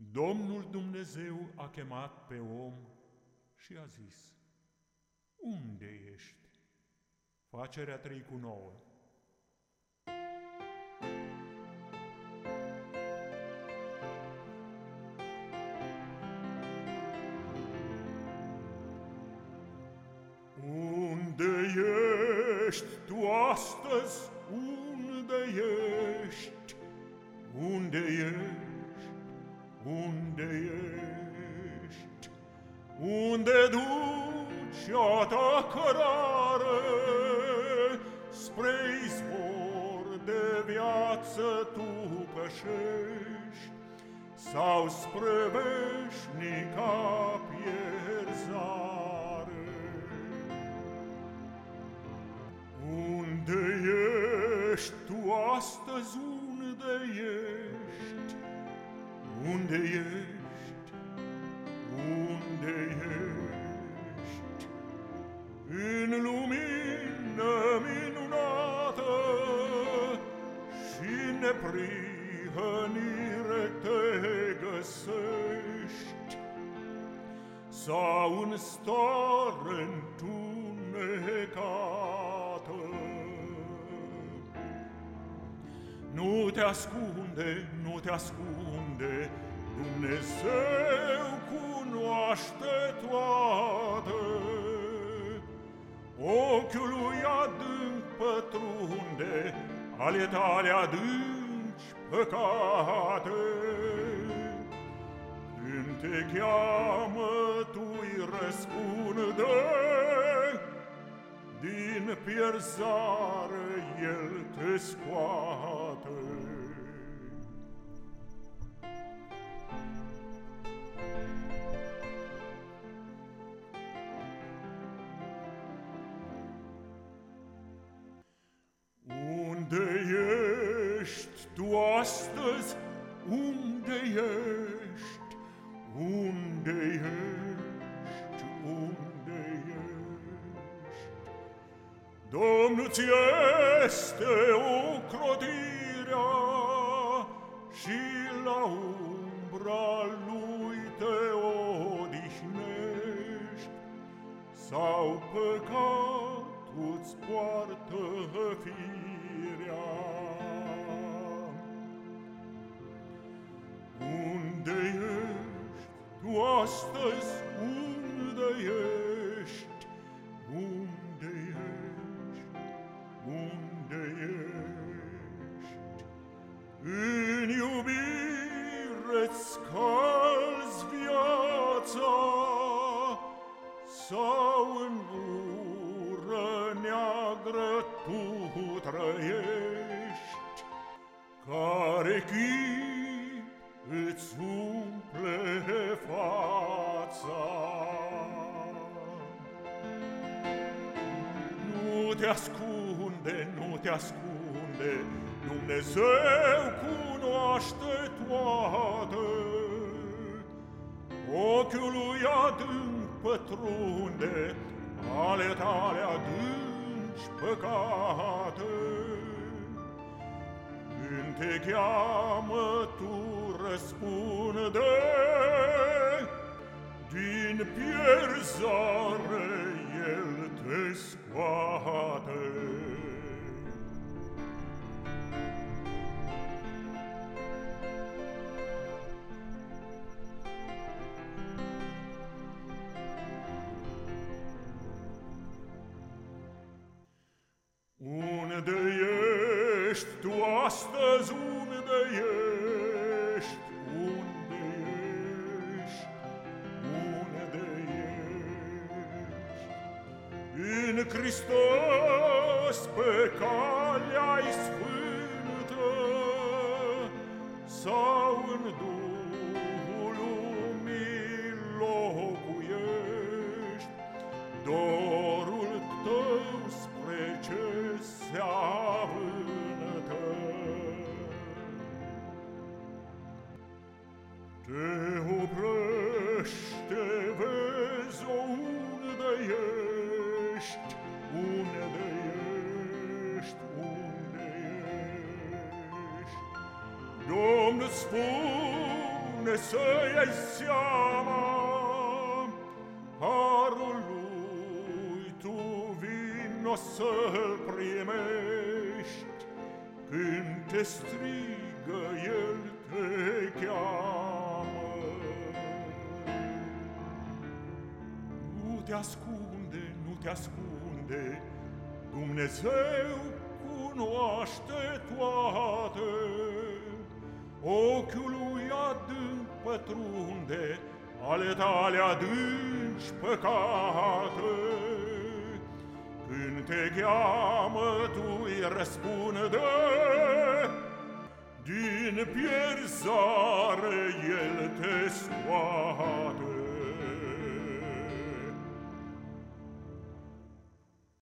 Domnul Dumnezeu a chemat pe om și a zis, Unde ești? Facerea 3 cu 9 Unde ești tu astăzi? Unde ești? Unde ești? Unde ești? Unde duci a ta cărare Spre izvor de viață tu pășești Sau spre veșnica pierzare Unde ești tu astăzi? Unde ești? Unde ești? În lumină minunată și neprihănire te găsești sau în stare întunecată. Nu te ascunde, nu te ascunde, Dumnezeu cunoaște toate. Ochiul lui adânc pătrunde, ale tale adânci păcate. Când te cheamă, tu-i răspunde, din pierzare El te scoate. Unde ești tu astăzi? Unde ești? Unde ești? Unde Domnul ți este ocrotirea și la umbra lui te odihnești sau păcatul-ți poartă firea. Unde ești tu astăzi? Neagră tu trăiești? Care chip îți umple fața? Nu te ascunde, nu te ascunde, Dumnezeu cunoaște toate. Ochiul lui adânc pătrunde, ale tale și păcate. Când te cheamă, tu răspunde, din pierzare ești tu astăzi? Unde ești? Unde ești? Unde ești? În Hristos pe calea sfântă sau în Duhul lumii locuiești, dorul oprește, vezi unde ești, unde ești, unde ești. Domnul spune bune să iei seama, Harul lui tu vino să-l primești, Când te strigă, el te cheamă. Te ascunde, nu te ascunde, Dumnezeu cunoaște toate, Ochiul lui adânc pătrunde ale tale adânci păcate. Când te cheamă, tu îi răspunde, din pierzare el te scoate.